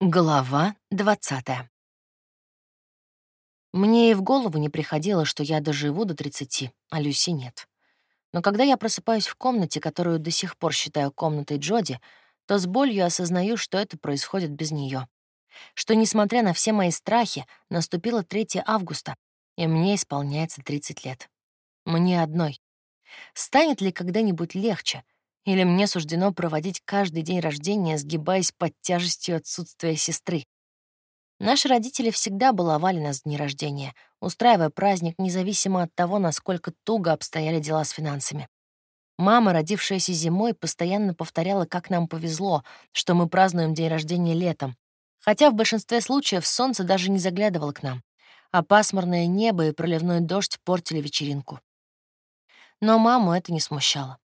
Глава 20 Мне и в голову не приходило, что я доживу до 30, а Люси нет. Но когда я просыпаюсь в комнате, которую до сих пор считаю комнатой Джоди, то с болью осознаю, что это происходит без нее. Что, несмотря на все мои страхи, наступило 3 августа, и мне исполняется 30 лет. Мне одной. Станет ли когда-нибудь легче — или мне суждено проводить каждый день рождения, сгибаясь под тяжестью отсутствия сестры? Наши родители всегда баловали нас в дни рождения, устраивая праздник независимо от того, насколько туго обстояли дела с финансами. Мама, родившаяся зимой, постоянно повторяла, как нам повезло, что мы празднуем день рождения летом, хотя в большинстве случаев солнце даже не заглядывало к нам, а пасмурное небо и проливной дождь портили вечеринку. Но маму это не смущало.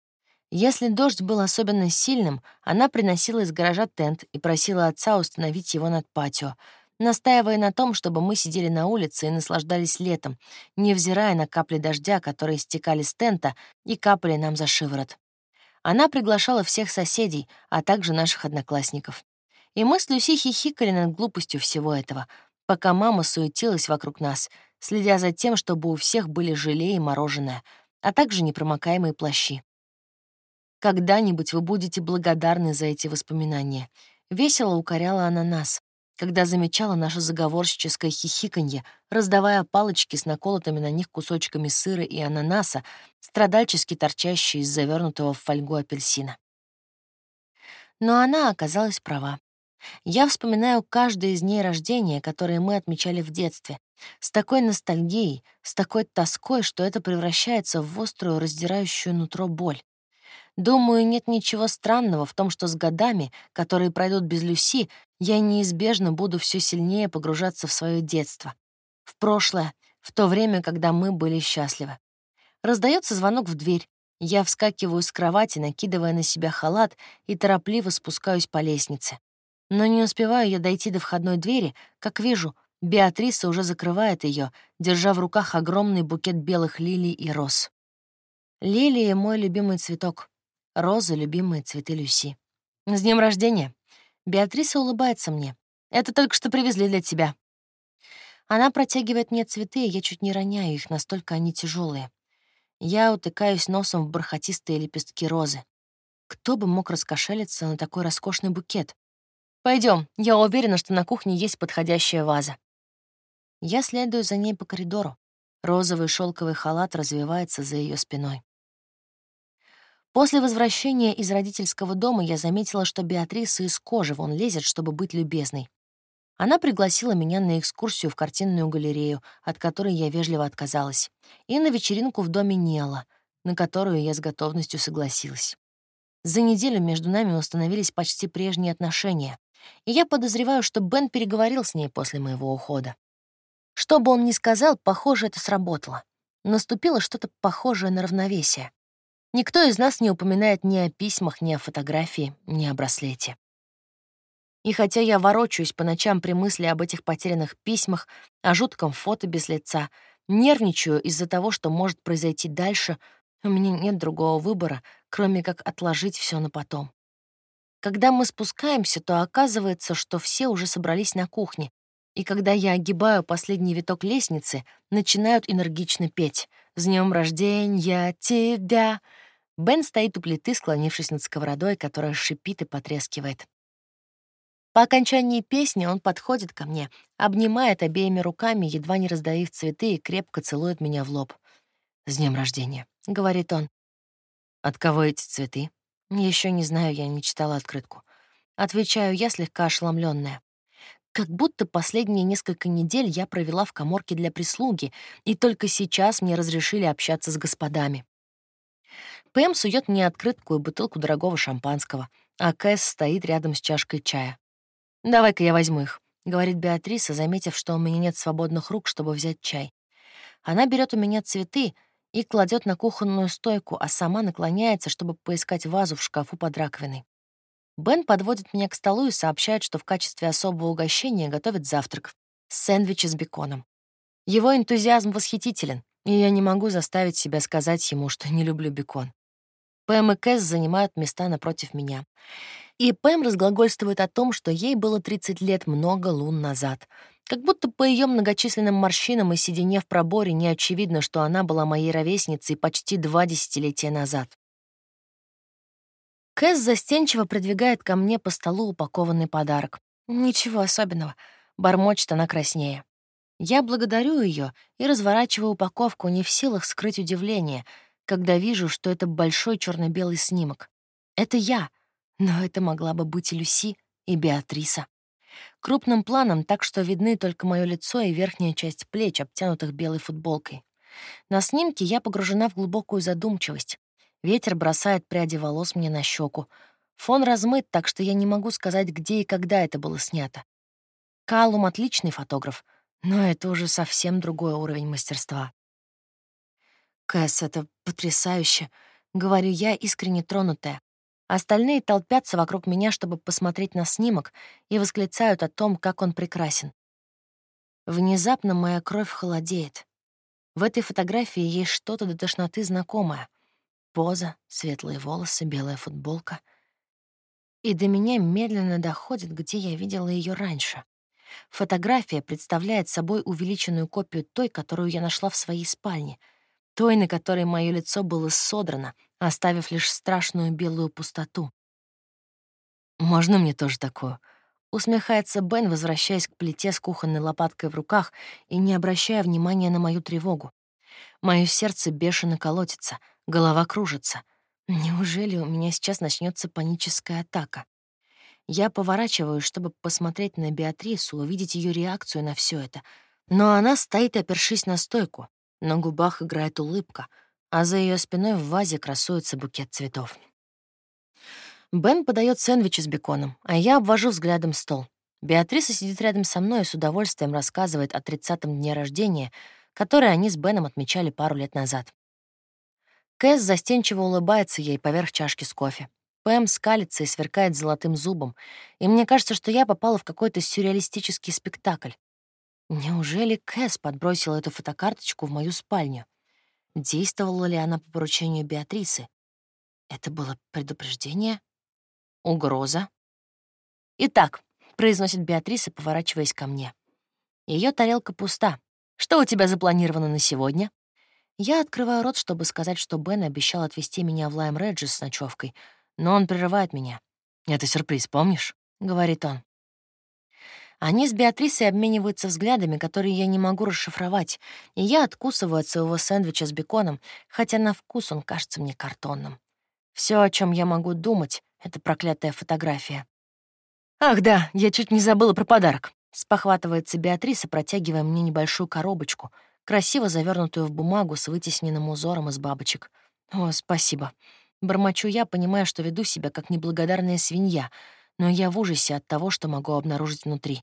Если дождь был особенно сильным, она приносила из гаража тент и просила отца установить его над патио, настаивая на том, чтобы мы сидели на улице и наслаждались летом, невзирая на капли дождя, которые стекали с тента и капали нам за шиворот. Она приглашала всех соседей, а также наших одноклассников. И мы с Люси хихикали над глупостью всего этого, пока мама суетилась вокруг нас, следя за тем, чтобы у всех были желе и мороженое, а также непромокаемые плащи. Когда-нибудь вы будете благодарны за эти воспоминания. Весело укоряла она нас, когда замечала наше заговорщическое хихиканье, раздавая палочки с наколотыми на них кусочками сыра и ананаса, страдальчески торчащие из завернутого в фольгу апельсина. Но она оказалась права. Я вспоминаю каждое из дней рождения, которые мы отмечали в детстве, с такой ностальгией, с такой тоской, что это превращается в острую, раздирающую нутро боль. Думаю, нет ничего странного в том, что с годами, которые пройдут без Люси, я неизбежно буду все сильнее погружаться в свое детство, в прошлое, в то время, когда мы были счастливы. Раздается звонок в дверь. Я вскакиваю с кровати, накидывая на себя халат и торопливо спускаюсь по лестнице. Но не успеваю я дойти до входной двери, как вижу, Беатриса уже закрывает ее, держа в руках огромный букет белых лилий и роз. Лилии — мой любимый цветок. Розы — любимые цветы Люси. «С днем рождения!» Беатриса улыбается мне. «Это только что привезли для тебя». Она протягивает мне цветы, и я чуть не роняю их, настолько они тяжелые. Я утыкаюсь носом в бархатистые лепестки розы. Кто бы мог раскошелиться на такой роскошный букет? Пойдем, я уверена, что на кухне есть подходящая ваза. Я следую за ней по коридору. Розовый шелковый халат развивается за ее спиной. После возвращения из родительского дома я заметила, что Беатриса из кожи вон лезет, чтобы быть любезной. Она пригласила меня на экскурсию в картинную галерею, от которой я вежливо отказалась, и на вечеринку в доме Нела, на которую я с готовностью согласилась. За неделю между нами установились почти прежние отношения, и я подозреваю, что Бен переговорил с ней после моего ухода. Что бы он ни сказал, похоже, это сработало. Наступило что-то похожее на равновесие. Никто из нас не упоминает ни о письмах, ни о фотографии, ни о браслете. И хотя я ворочаюсь по ночам при мысли об этих потерянных письмах, о жутком фото без лица, нервничаю из-за того, что может произойти дальше, у меня нет другого выбора, кроме как отложить все на потом. Когда мы спускаемся, то оказывается, что все уже собрались на кухне, и когда я огибаю последний виток лестницы, начинают энергично петь «С днем рождения тебя!» Бен стоит у плиты, склонившись над сковородой, которая шипит и потрескивает. По окончании песни он подходит ко мне, обнимает обеими руками, едва не раздавив цветы, и крепко целует меня в лоб. «С днем рождения», — говорит он. «От кого эти цветы?» Еще не знаю, я не читала открытку. Отвечаю я, слегка ошеломленная. Как будто последние несколько недель я провела в коморке для прислуги, и только сейчас мне разрешили общаться с господами. Пэм сует мне открытку и бутылку дорогого шампанского, а Кэс стоит рядом с чашкой чая. «Давай-ка я возьму их», — говорит Беатриса, заметив, что у меня нет свободных рук, чтобы взять чай. Она берет у меня цветы и кладет на кухонную стойку, а сама наклоняется, чтобы поискать вазу в шкафу под раковиной. Бен подводит меня к столу и сообщает, что в качестве особого угощения готовит завтрак — сэндвичи с беконом. Его энтузиазм восхитителен, и я не могу заставить себя сказать ему, что не люблю бекон. Пэм и Кэс занимают места напротив меня. И Пэм разглагольствует о том, что ей было 30 лет много лун назад. Как будто по ее многочисленным морщинам и седине в проборе не очевидно, что она была моей ровесницей почти два десятилетия назад. Кэс застенчиво придвигает ко мне по столу упакованный подарок. Ничего особенного. Бормочет она краснее. Я благодарю ее и разворачиваю упаковку, не в силах скрыть удивление, когда вижу, что это большой черно белый снимок. Это я, но это могла бы быть и Люси, и Беатриса. Крупным планом, так что видны только мое лицо и верхняя часть плеч, обтянутых белой футболкой. На снимке я погружена в глубокую задумчивость. Ветер бросает пряди волос мне на щеку. Фон размыт, так что я не могу сказать, где и когда это было снято. Калум — отличный фотограф, но это уже совсем другой уровень мастерства. «Кэс, это потрясающе», — говорю я, искренне тронутая. Остальные толпятся вокруг меня, чтобы посмотреть на снимок, и восклицают о том, как он прекрасен. Внезапно моя кровь холодеет. В этой фотографии есть что-то до тошноты знакомое. Поза, светлые волосы, белая футболка. И до меня медленно доходит, где я видела ее раньше. Фотография представляет собой увеличенную копию той, которую я нашла в своей спальне, той, на которой мое лицо было содрано, оставив лишь страшную белую пустоту. «Можно мне тоже такую?» Усмехается Бен, возвращаясь к плите с кухонной лопаткой в руках и не обращая внимания на мою тревогу. Мое сердце бешено колотится, голова кружится. Неужели у меня сейчас начнется паническая атака? Я поворачиваюсь, чтобы посмотреть на Беатрису, увидеть ее реакцию на все это. Но она стоит, опершись на стойку. На губах играет улыбка — а за ее спиной в вазе красуется букет цветов. Бен подает сэндвичи с беконом, а я обвожу взглядом стол. Беатриса сидит рядом со мной и с удовольствием рассказывает о тридцатом дне рождения, который они с Беном отмечали пару лет назад. Кэс застенчиво улыбается ей поверх чашки с кофе. Пэм скалится и сверкает золотым зубом, и мне кажется, что я попала в какой-то сюрреалистический спектакль. Неужели Кэс подбросила эту фотокарточку в мою спальню? Действовала ли она по поручению Беатрисы? Это было предупреждение? Угроза? «Итак», — произносит Беатриса, поворачиваясь ко мне. Ее тарелка пуста. Что у тебя запланировано на сегодня?» Я открываю рот, чтобы сказать, что Бен обещал отвезти меня в Лайм Реджис с ночевкой, но он прерывает меня. «Это сюрприз, помнишь?» — говорит он. Они с Беатрисой обмениваются взглядами, которые я не могу расшифровать, и я откусываю от своего сэндвича с беконом, хотя на вкус он кажется мне картонным. Все, о чем я могу думать, — это проклятая фотография. «Ах да, я чуть не забыла про подарок», — спохватывается Беатриса, протягивая мне небольшую коробочку, красиво завернутую в бумагу с вытесненным узором из бабочек. «О, спасибо». Бормочу я, понимая, что веду себя как неблагодарная свинья, но я в ужасе от того, что могу обнаружить внутри.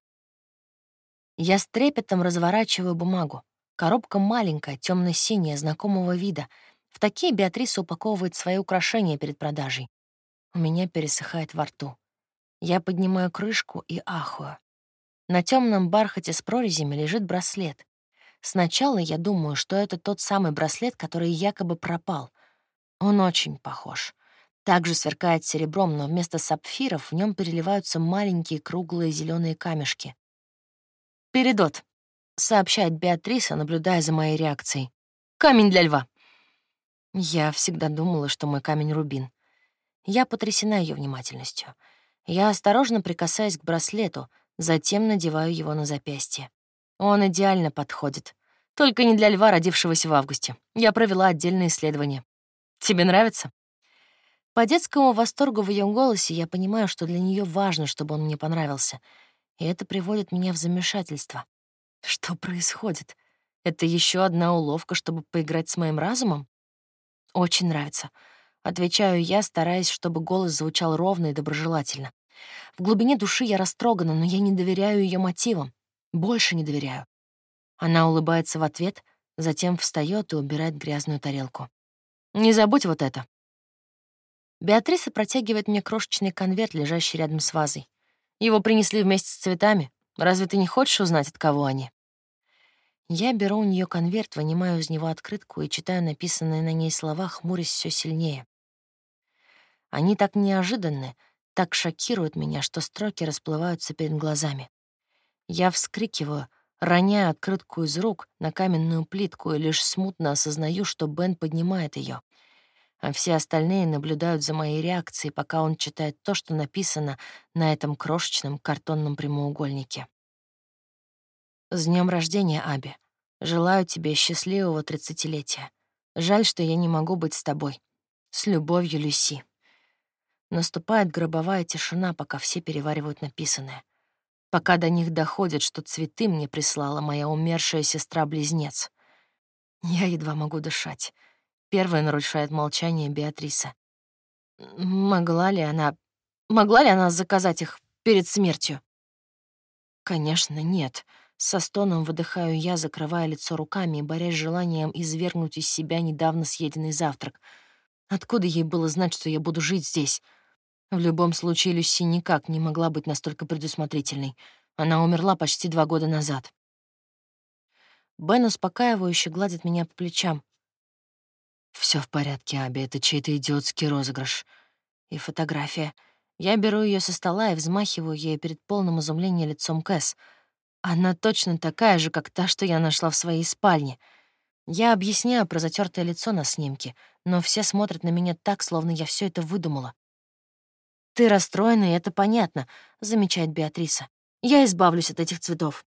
Я с трепетом разворачиваю бумагу. Коробка маленькая, темно синяя знакомого вида. В такие Беатриса упаковывает свои украшения перед продажей. У меня пересыхает во рту. Я поднимаю крышку и ахую. На темном бархате с прорезями лежит браслет. Сначала я думаю, что это тот самый браслет, который якобы пропал. Он очень похож. Также сверкает серебром, но вместо сапфиров в нем переливаются маленькие круглые зеленые камешки. «Передот», — сообщает Беатриса, наблюдая за моей реакцией. «Камень для льва». Я всегда думала, что мой камень — рубин. Я потрясена ее внимательностью. Я осторожно прикасаюсь к браслету, затем надеваю его на запястье. Он идеально подходит. Только не для льва, родившегося в августе. Я провела отдельное исследование. Тебе нравится? По детскому восторгу в ее голосе я понимаю, что для нее важно, чтобы он мне понравился — и это приводит меня в замешательство. Что происходит? Это еще одна уловка, чтобы поиграть с моим разумом? Очень нравится. Отвечаю я, стараясь, чтобы голос звучал ровно и доброжелательно. В глубине души я растрогана, но я не доверяю ее мотивам. Больше не доверяю. Она улыбается в ответ, затем встает и убирает грязную тарелку. «Не забудь вот это». Беатриса протягивает мне крошечный конверт, лежащий рядом с вазой. Его принесли вместе с цветами. Разве ты не хочешь узнать, от кого они?» Я беру у нее конверт, вынимаю из него открытку и читаю написанные на ней слова, хмурясь все сильнее. Они так неожиданны, так шокирует меня, что строки расплываются перед глазами. Я вскрикиваю, роняю открытку из рук на каменную плитку и лишь смутно осознаю, что Бен поднимает ее, а все остальные наблюдают за моей реакцией, пока он читает то, что написано на этом крошечном картонном прямоугольнике. «С днем рождения, Аби! Желаю тебе счастливого тридцатилетия. Жаль, что я не могу быть с тобой. С любовью, Люси». Наступает гробовая тишина, пока все переваривают написанное. Пока до них доходит, что цветы мне прислала моя умершая сестра-близнец. Я едва могу дышать. Первая нарушает молчание Беатриса. Могла ли она... Могла ли она заказать их перед смертью? Конечно, нет. Со стоном выдыхаю я, закрывая лицо руками и борясь с желанием извергнуть из себя недавно съеденный завтрак. Откуда ей было знать, что я буду жить здесь? В любом случае, Люси никак не могла быть настолько предусмотрительной. Она умерла почти два года назад. Бен успокаивающе гладит меня по плечам. Все в порядке, Аби, это чей-то идиотский розыгрыш. И фотография. Я беру ее со стола и взмахиваю ей перед полным изумлением лицом Кэс. Она точно такая же, как та, что я нашла в своей спальне. Я объясняю про затертое лицо на снимке, но все смотрят на меня так, словно я все это выдумала. «Ты расстроена, и это понятно», — замечает Беатриса. «Я избавлюсь от этих цветов».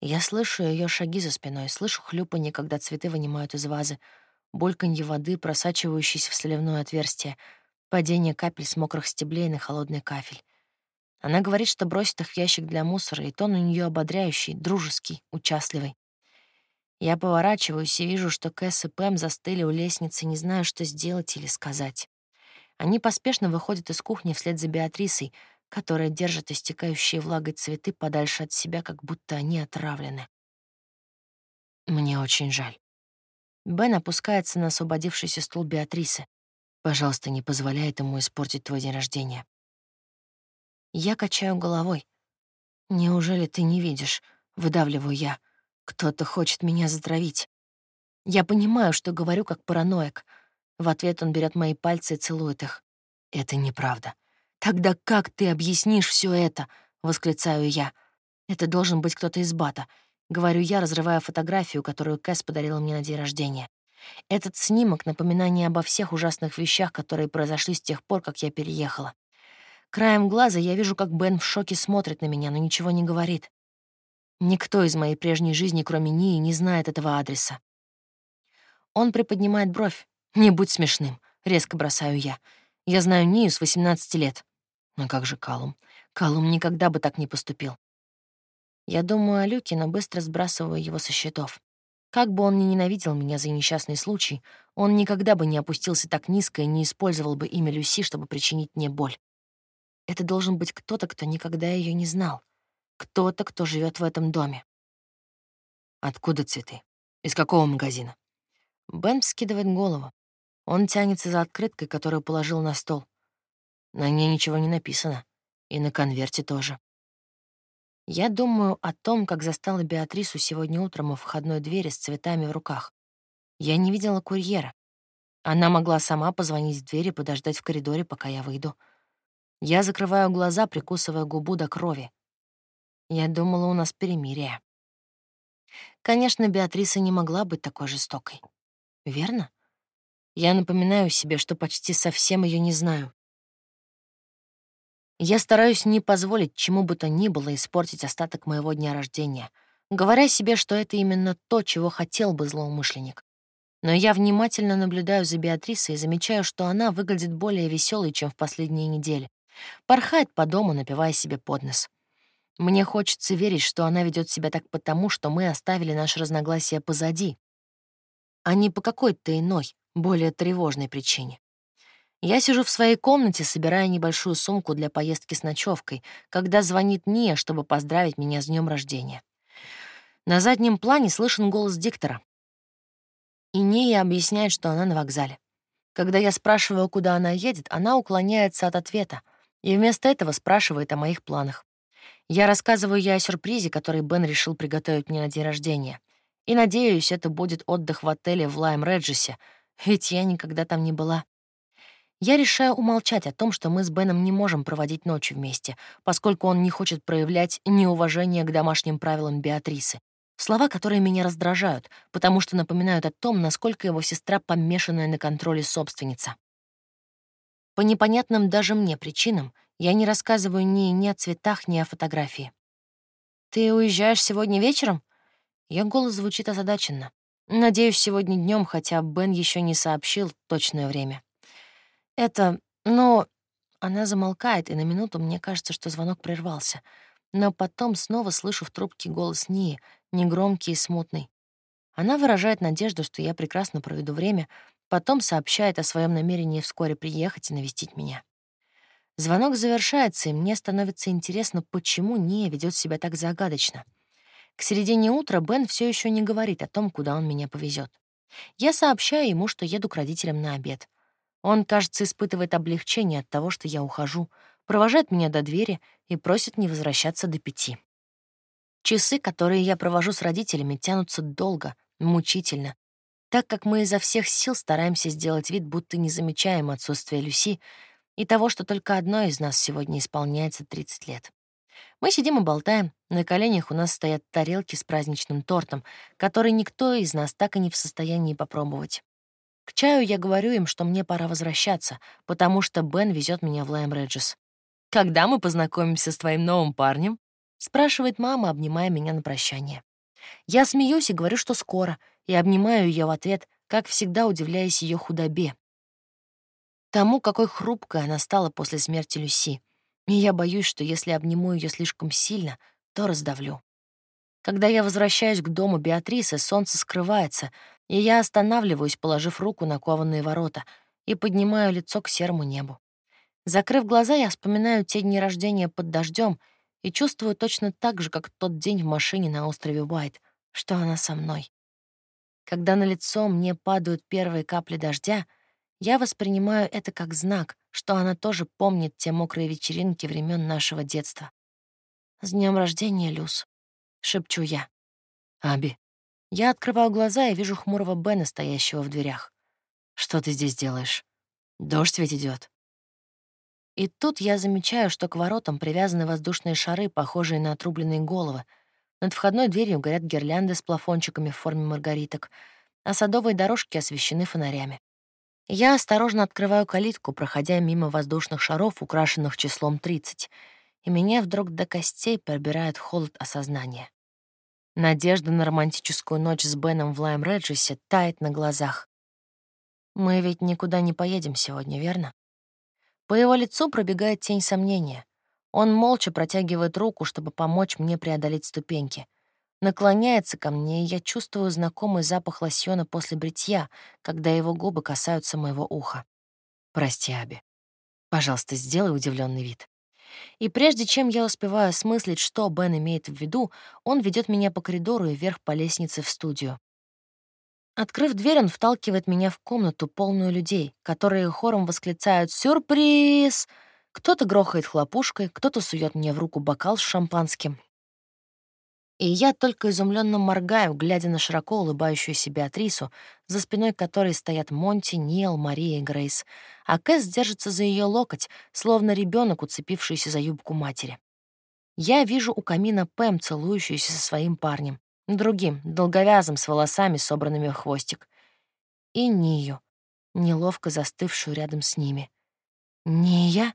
Я слышу ее шаги за спиной, слышу хлюпанье, когда цветы вынимают из вазы — бульканье воды, просачивающейся в сливное отверстие, падение капель с мокрых стеблей на холодный кафель. Она говорит, что бросит их в ящик для мусора, и тон у нее ободряющий, дружеский, участливый. Я поворачиваюсь и вижу, что Кэс и Пэм застыли у лестницы, не знаю, что сделать или сказать. Они поспешно выходят из кухни вслед за Беатрисой, которая держит истекающие влагой цветы подальше от себя, как будто они отравлены. Мне очень жаль. Бен опускается на освободившийся стул Беатрисы. «Пожалуйста, не позволяй ему испортить твой день рождения». Я качаю головой. «Неужели ты не видишь?» — выдавливаю я. «Кто-то хочет меня затравить». Я понимаю, что говорю как параноик. В ответ он берет мои пальцы и целует их. «Это неправда». «Тогда как ты объяснишь все это?» — восклицаю я. «Это должен быть кто-то из Бата. Говорю я, разрывая фотографию, которую Кэс подарила мне на день рождения. Этот снимок — напоминание обо всех ужасных вещах, которые произошли с тех пор, как я переехала. Краем глаза я вижу, как Бен в шоке смотрит на меня, но ничего не говорит. Никто из моей прежней жизни, кроме Нии, не знает этого адреса. Он приподнимает бровь. «Не будь смешным», — резко бросаю я. «Я знаю Нию с 18 лет». Но как же Калум? Калум никогда бы так не поступил. Я думаю о Люке, но быстро сбрасываю его со счетов. Как бы он ни ненавидел меня за несчастный случай, он никогда бы не опустился так низко и не использовал бы имя Люси, чтобы причинить мне боль. Это должен быть кто-то, кто никогда ее не знал. Кто-то, кто живет в этом доме. Откуда цветы? Из какого магазина? Бен скидывает голову. Он тянется за открыткой, которую положил на стол. На ней ничего не написано. И на конверте тоже. Я думаю о том, как застала Беатрису сегодня утром у входной двери с цветами в руках. Я не видела курьера. Она могла сама позвонить в дверь и подождать в коридоре, пока я выйду. Я закрываю глаза, прикусывая губу до крови. Я думала, у нас перемирие. Конечно, Беатриса не могла быть такой жестокой. Верно? Я напоминаю себе, что почти совсем ее не знаю. Я стараюсь не позволить чему бы то ни было испортить остаток моего дня рождения, говоря себе, что это именно то, чего хотел бы злоумышленник. Но я внимательно наблюдаю за Беатрисой и замечаю, что она выглядит более веселой, чем в последние недели. Порхает по дому, напивая себе под нос. Мне хочется верить, что она ведет себя так потому, что мы оставили наши разногласия позади, а не по какой-то иной, более тревожной причине. Я сижу в своей комнате, собирая небольшую сумку для поездки с ночевкой, когда звонит Ния, чтобы поздравить меня с днем рождения. На заднем плане слышен голос диктора. И Ния объясняет, что она на вокзале. Когда я спрашиваю, куда она едет, она уклоняется от ответа и вместо этого спрашивает о моих планах. Я рассказываю ей о сюрпризе, который Бен решил приготовить мне на день рождения. И надеюсь, это будет отдых в отеле в Лайм-Реджесе, ведь я никогда там не была. Я решаю умолчать о том, что мы с Беном не можем проводить ночь вместе, поскольку он не хочет проявлять неуважение к домашним правилам Беатрисы. Слова, которые меня раздражают, потому что напоминают о том, насколько его сестра помешанная на контроле собственница. По непонятным даже мне причинам я не рассказываю ни, ни о цветах, ни о фотографии. «Ты уезжаешь сегодня вечером?» Ее голос звучит озадаченно. Надеюсь, сегодня днем, хотя Бен еще не сообщил точное время. Это, ну... Она замолкает, и на минуту мне кажется, что звонок прервался. Но потом снова слышу в трубке голос Нии, негромкий и смутный. Она выражает надежду, что я прекрасно проведу время, потом сообщает о своем намерении вскоре приехать и навестить меня. Звонок завершается, и мне становится интересно, почему Ния ведет себя так загадочно. К середине утра Бен все еще не говорит о том, куда он меня повезет. Я сообщаю ему, что еду к родителям на обед. Он, кажется, испытывает облегчение от того, что я ухожу, провожает меня до двери и просит не возвращаться до пяти. Часы, которые я провожу с родителями, тянутся долго, мучительно, так как мы изо всех сил стараемся сделать вид, будто не замечаем отсутствие Люси и того, что только одной из нас сегодня исполняется 30 лет. Мы сидим и болтаем. На коленях у нас стоят тарелки с праздничным тортом, который никто из нас так и не в состоянии попробовать. К чаю я говорю им, что мне пора возвращаться, потому что Бен везет меня в Лайм Реджес. «Когда мы познакомимся с твоим новым парнем?» — спрашивает мама, обнимая меня на прощание. Я смеюсь и говорю, что скоро, и обнимаю ее в ответ, как всегда удивляясь ее худобе. Тому, какой хрупкой она стала после смерти Люси. И я боюсь, что если обниму ее слишком сильно, то раздавлю. Когда я возвращаюсь к дому Беатрисы, солнце скрывается, и я останавливаюсь, положив руку на кованые ворота, и поднимаю лицо к серому небу. Закрыв глаза, я вспоминаю те дни рождения под дождем и чувствую точно так же, как тот день в машине на острове Уайт, что она со мной. Когда на лицо мне падают первые капли дождя, я воспринимаю это как знак, что она тоже помнит те мокрые вечеринки времен нашего детства. «С днем рождения, Люс!» — шепчу я. «Аби». Я открываю глаза и вижу хмурого Бена, стоящего в дверях. «Что ты здесь делаешь? Дождь ведь идет. И тут я замечаю, что к воротам привязаны воздушные шары, похожие на отрубленные головы. Над входной дверью горят гирлянды с плафончиками в форме маргариток, а садовые дорожки освещены фонарями. Я осторожно открываю калитку, проходя мимо воздушных шаров, украшенных числом 30, и меня вдруг до костей пробирает холод осознания. Надежда на романтическую ночь с Беном в Лайм-Реджесе тает на глазах. Мы ведь никуда не поедем сегодня, верно? По его лицу пробегает тень сомнения. Он молча протягивает руку, чтобы помочь мне преодолеть ступеньки. Наклоняется ко мне, и я чувствую знакомый запах лосьона после бритья, когда его губы касаются моего уха. «Прости, Аби. Пожалуйста, сделай удивленный вид». И прежде чем я успеваю осмыслить, что Бен имеет в виду, он ведет меня по коридору и вверх по лестнице в студию. Открыв дверь, он вталкивает меня в комнату, полную людей, которые хором восклицают «Сюрприз!». Кто-то грохает хлопушкой, кто-то сует мне в руку бокал с шампанским. И я только изумленно моргаю, глядя на широко улыбающуюся Беатрису, за спиной которой стоят Монти, Нил, Мария и Грейс, а Кэс держится за ее локоть, словно ребенок, уцепившийся за юбку матери. Я вижу у камина Пэм, целующуюся со своим парнем, другим, долговязым, с волосами, собранными в хвостик. И Нию, неловко застывшую рядом с ними. «Ния?»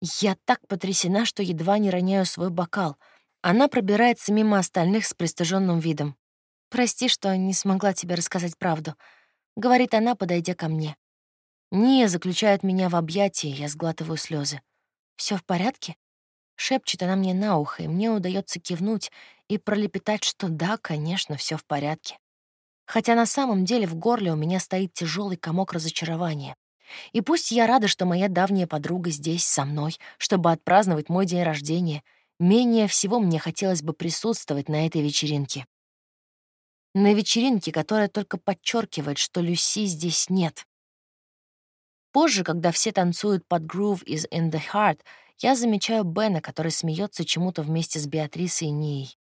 Я так потрясена, что едва не роняю свой бокал — она пробирается мимо остальных с пристыженным видом. «Прости, что не смогла тебе рассказать правду», — говорит она, подойдя ко мне. Ния заключает меня в объятия, я сглатываю слезы. Все в порядке?» Шепчет она мне на ухо, и мне удается кивнуть и пролепетать, что да, конечно, все в порядке. Хотя на самом деле в горле у меня стоит тяжелый комок разочарования. И пусть я рада, что моя давняя подруга здесь со мной, чтобы отпраздновать мой день рождения — Менее всего мне хотелось бы присутствовать на этой вечеринке. На вечеринке, которая только подчеркивает, что Люси здесь нет. Позже, когда все танцуют под Groove is in the Heart, я замечаю Бена, который смеется чему-то вместе с Беатрисой и Нией.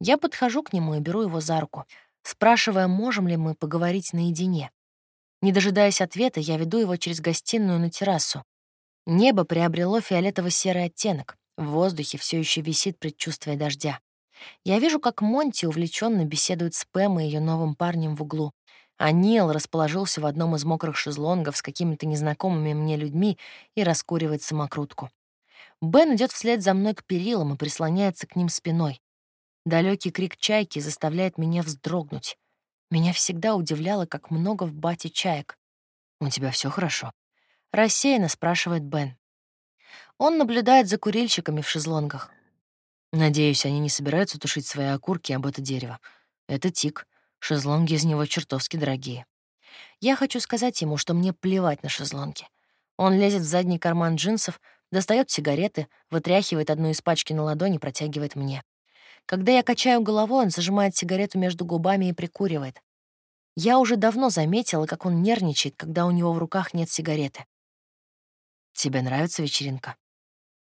Я подхожу к нему и беру его за руку, спрашивая, можем ли мы поговорить наедине. Не дожидаясь ответа, я веду его через гостиную на террасу. Небо приобрело фиолетово-серый оттенок. В воздухе все еще висит предчувствие дождя. Я вижу, как Монти увлеченно беседует с Пэм и ее новым парнем в углу. А Нил расположился в одном из мокрых шезлонгов с какими-то незнакомыми мне людьми и раскуривает самокрутку. Бен идет вслед за мной к перилам и прислоняется к ним спиной. Далекий крик чайки заставляет меня вздрогнуть. Меня всегда удивляло, как много в бате чаек. «У тебя все хорошо?» — рассеянно спрашивает Бен. Он наблюдает за курильщиками в шезлонгах. Надеюсь, они не собираются тушить свои окурки об это дерево. Это тик. Шезлонги из него чертовски дорогие. Я хочу сказать ему, что мне плевать на шезлонги. Он лезет в задний карман джинсов, достает сигареты, вытряхивает одну из пачки на ладони и протягивает мне. Когда я качаю головой, он зажимает сигарету между губами и прикуривает. Я уже давно заметила, как он нервничает, когда у него в руках нет сигареты. «Тебе нравится вечеринка?»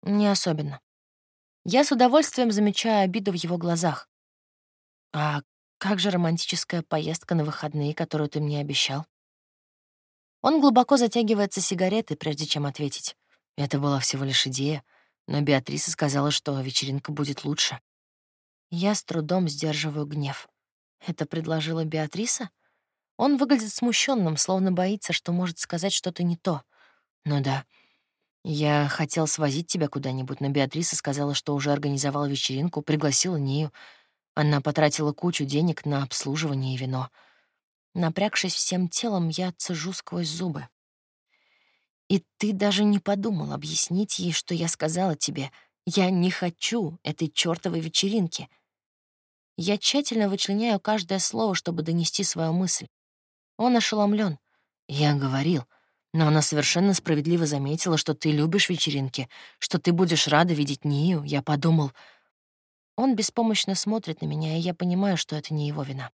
«Не особенно». Я с удовольствием замечаю обиду в его глазах. «А как же романтическая поездка на выходные, которую ты мне обещал?» Он глубоко затягивается сигаретой, прежде чем ответить. Это была всего лишь идея, но Беатриса сказала, что вечеринка будет лучше. Я с трудом сдерживаю гнев. Это предложила Беатриса? Он выглядит смущенным, словно боится, что может сказать что-то не то. Ну да. Я хотел свозить тебя куда-нибудь, но Беатриса сказала, что уже организовала вечеринку, пригласила Нию. Она потратила кучу денег на обслуживание и вино. Напрягшись всем телом, я цежу сквозь зубы. И ты даже не подумал объяснить ей, что я сказала тебе. Я не хочу этой чёртовой вечеринки. Я тщательно вычленяю каждое слово, чтобы донести свою мысль. Он ошеломлен. Я говорил, но она совершенно справедливо заметила, что ты любишь вечеринки, что ты будешь рада видеть Нию. Я подумал... Он беспомощно смотрит на меня, и я понимаю, что это не его вина.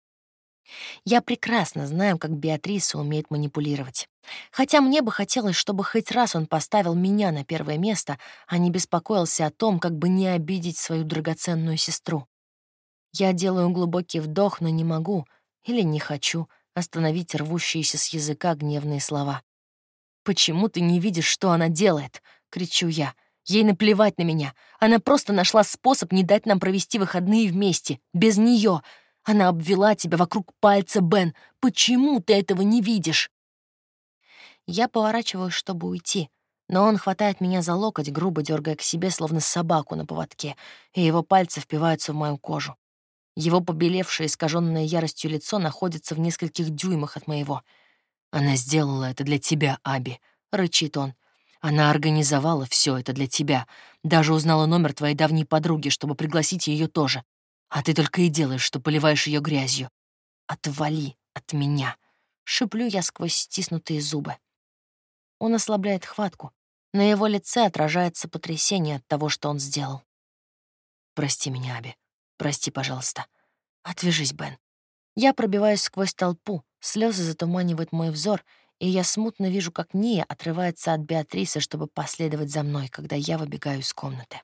Я прекрасно знаю, как Беатриса умеет манипулировать. Хотя мне бы хотелось, чтобы хоть раз он поставил меня на первое место, а не беспокоился о том, как бы не обидеть свою драгоценную сестру. Я делаю глубокий вдох, но не могу или не хочу остановить рвущиеся с языка гневные слова. «Почему ты не видишь, что она делает?» — кричу я. «Ей наплевать на меня. Она просто нашла способ не дать нам провести выходные вместе, без нее. Она обвела тебя вокруг пальца, Бен. Почему ты этого не видишь?» Я поворачиваюсь, чтобы уйти, но он хватает меня за локоть, грубо дергая к себе, словно собаку на поводке, и его пальцы впиваются в мою кожу. Его побелевшее, искаженное яростью лицо находится в нескольких дюймах от моего. «Она сделала это для тебя, Аби», — рычит он. «Она организовала все это для тебя. Даже узнала номер твоей давней подруги, чтобы пригласить ее тоже. А ты только и делаешь, что поливаешь ее грязью. Отвали от меня!» — шиплю я сквозь стиснутые зубы. Он ослабляет хватку. На его лице отражается потрясение от того, что он сделал. «Прости меня, Аби. Прости, пожалуйста. Отвяжись, Бен. Я пробиваюсь сквозь толпу, слезы затуманивают мой взор, и я смутно вижу, как Ния отрывается от Беатрисы, чтобы последовать за мной, когда я выбегаю из комнаты.